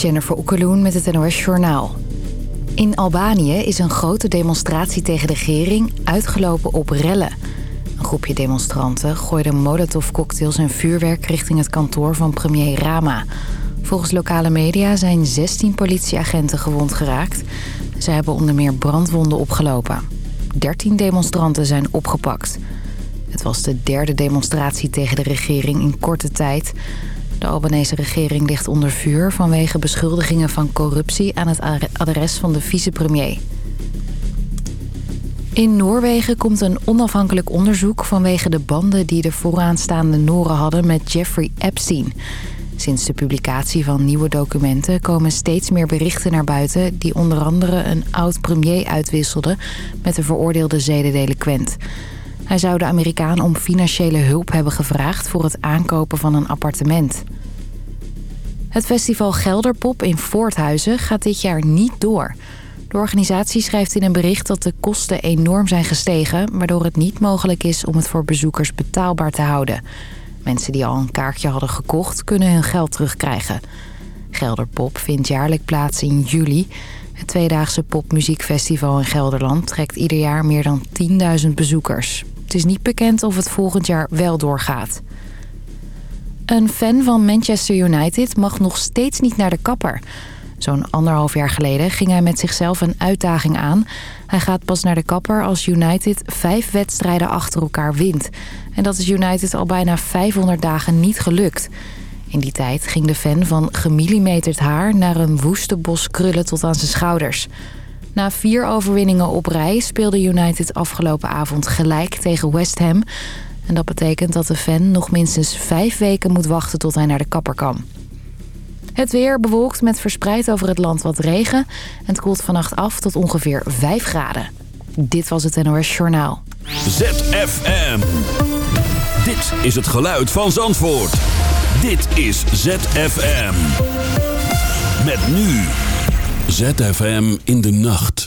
Jennifer Okkeloen met het NOS Journaal. In Albanië is een grote demonstratie tegen de regering uitgelopen op rellen. Een groepje demonstranten gooide molotovcocktails en vuurwerk richting het kantoor van premier Rama. Volgens lokale media zijn 16 politieagenten gewond geraakt. Ze hebben onder meer brandwonden opgelopen. 13 demonstranten zijn opgepakt. Het was de derde demonstratie tegen de regering in korte tijd... De Albanese regering ligt onder vuur vanwege beschuldigingen van corruptie aan het adres van de vicepremier. In Noorwegen komt een onafhankelijk onderzoek vanwege de banden die de vooraanstaande Noren hadden met Jeffrey Epstein. Sinds de publicatie van nieuwe documenten komen steeds meer berichten naar buiten... die onder andere een oud-premier uitwisselde met de veroordeelde zedendelinquent. Hij zou de Amerikaan om financiële hulp hebben gevraagd voor het aankopen van een appartement. Het festival Gelderpop in Voorthuizen gaat dit jaar niet door. De organisatie schrijft in een bericht dat de kosten enorm zijn gestegen... waardoor het niet mogelijk is om het voor bezoekers betaalbaar te houden. Mensen die al een kaartje hadden gekocht kunnen hun geld terugkrijgen. Gelderpop vindt jaarlijk plaats in juli. Het tweedaagse popmuziekfestival in Gelderland trekt ieder jaar meer dan 10.000 bezoekers. Is niet bekend of het volgend jaar wel doorgaat. Een fan van Manchester United mag nog steeds niet naar de kapper. Zo'n anderhalf jaar geleden ging hij met zichzelf een uitdaging aan. Hij gaat pas naar de kapper als United vijf wedstrijden achter elkaar wint. En dat is United al bijna 500 dagen niet gelukt. In die tijd ging de fan van gemillimeterd haar naar een woeste bos krullen tot aan zijn schouders. Na vier overwinningen op rij speelde United afgelopen avond gelijk tegen West Ham. En dat betekent dat de fan nog minstens vijf weken moet wachten tot hij naar de kapper kan. Het weer bewolkt met verspreid over het land wat regen. En het koelt vannacht af tot ongeveer 5 graden. Dit was het NOS Journaal. ZFM. Dit is het geluid van Zandvoort. Dit is ZFM. Met nu. ZFM in de nacht.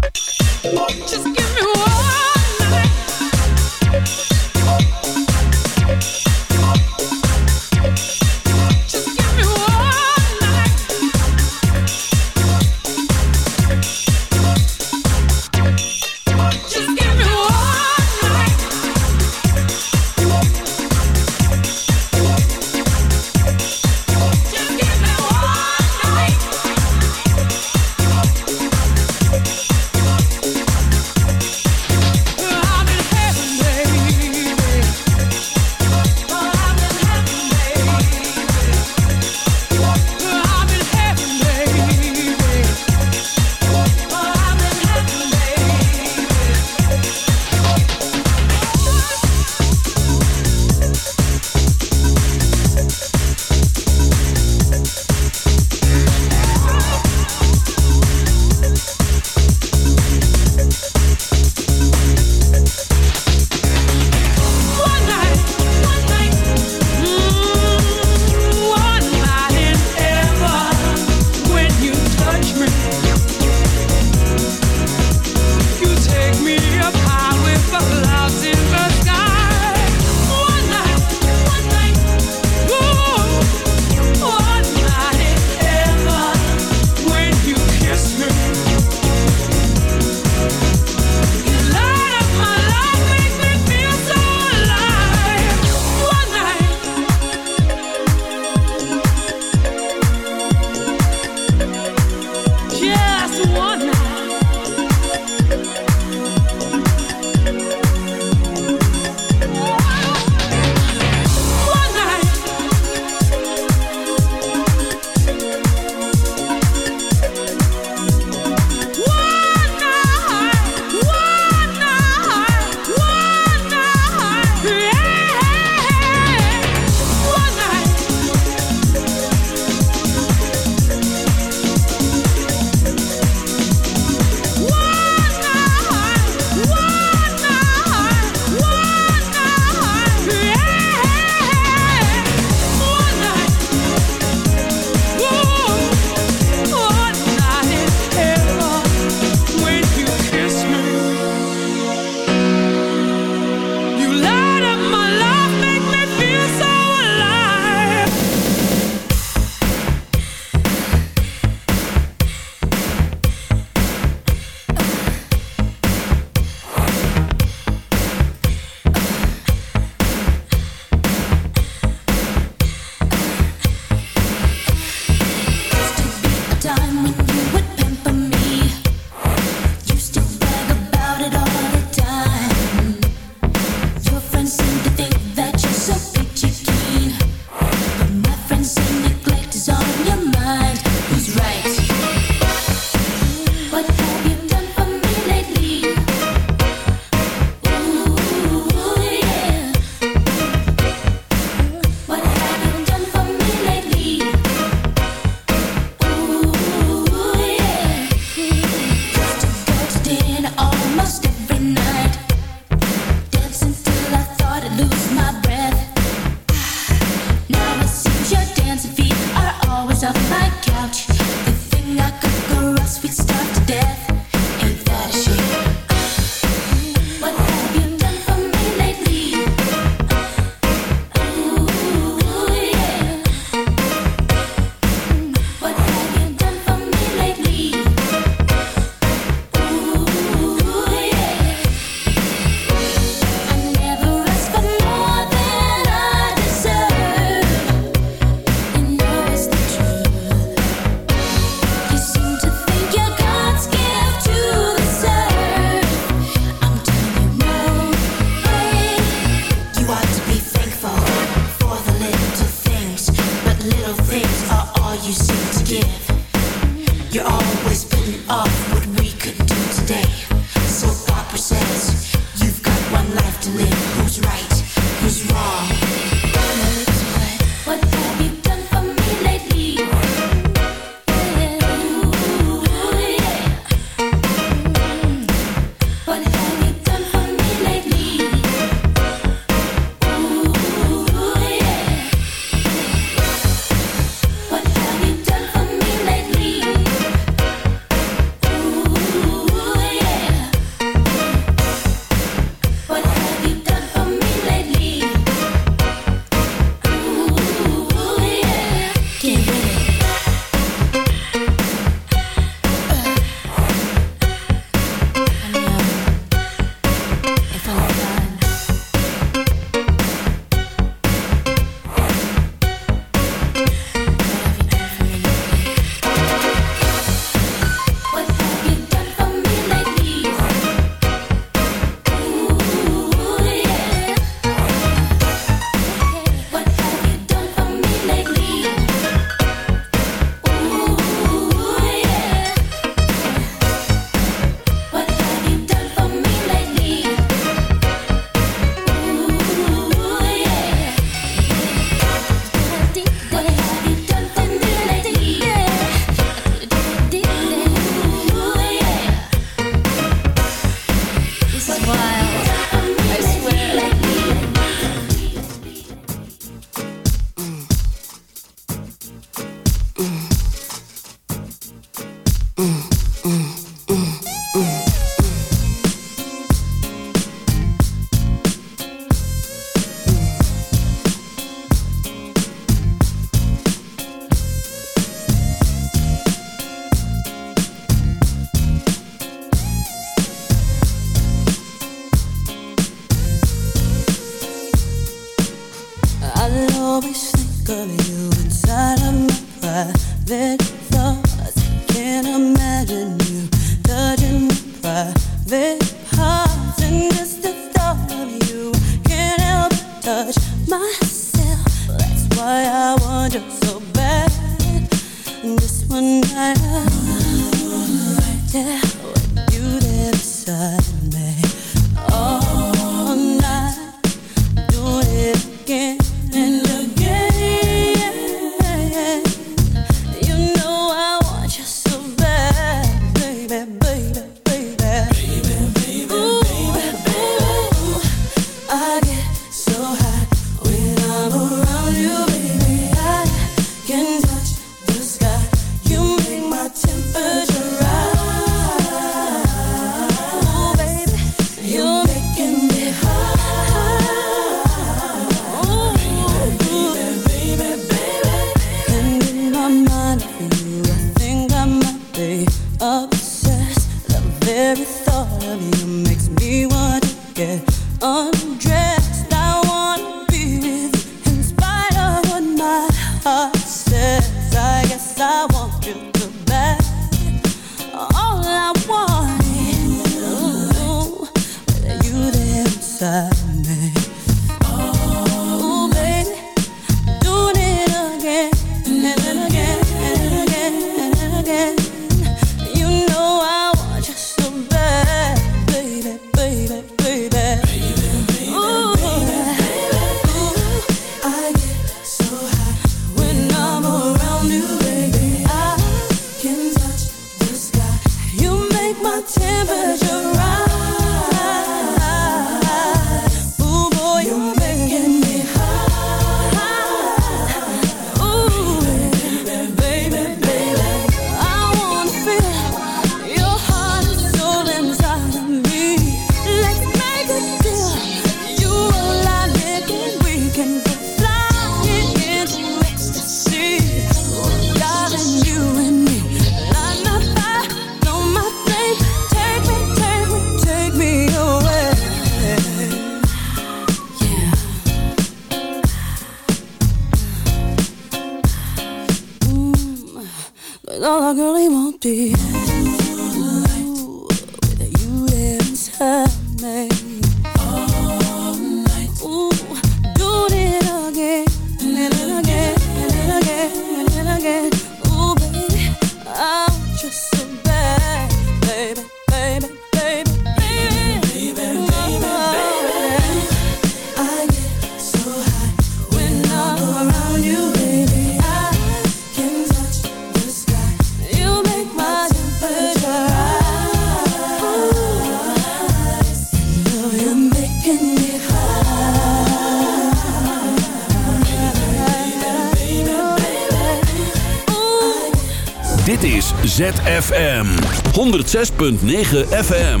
106.9 FM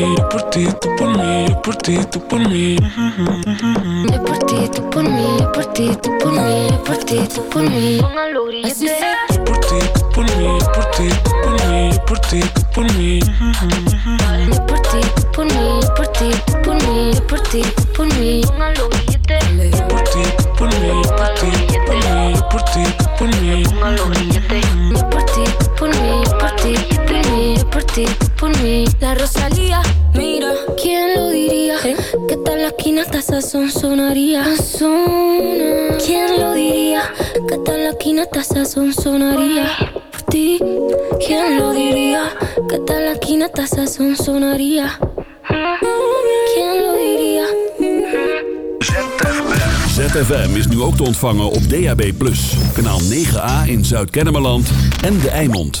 mí, yo por ti, tú por mí, yo por ti, tú por mí. Yo por ti, tú por mí, yo por ti, tú por mí, yo por ti, tú por mí. Así será. Por ti, por por ti, tu por por ti, por por ti, por ti, por mí. La Rosalía, mira, ¿quién lo diría? ¿Eh? Que tal la esquina esa son sonaría? Zona. ¿Quién lo diría? Que tal la esquina esa son sonaría? Por ti, ¿quién lo diría? Que tal la esquina esa son sonaría? ¿Quién lo diría? ZFM is nu ook te ontvangen op DAB+. Kanaal 9A in Zuid-Kennemerland en De Eimond.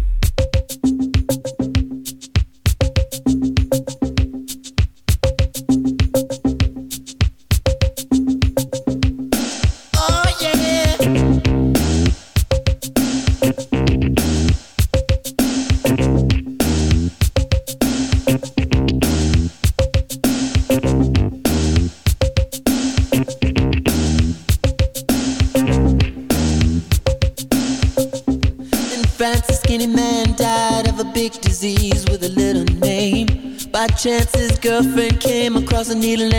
chances. Girlfriend came across a needle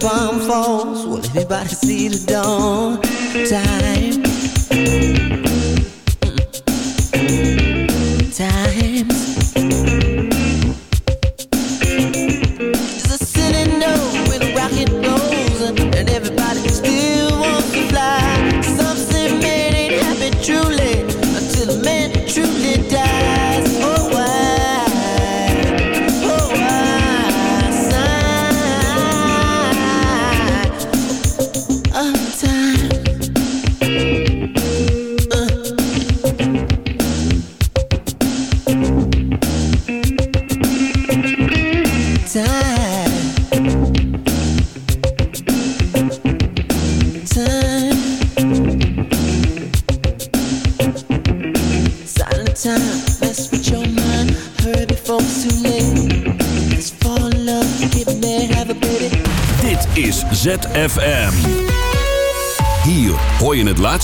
Bomb falls, will everybody see the dawn? Time.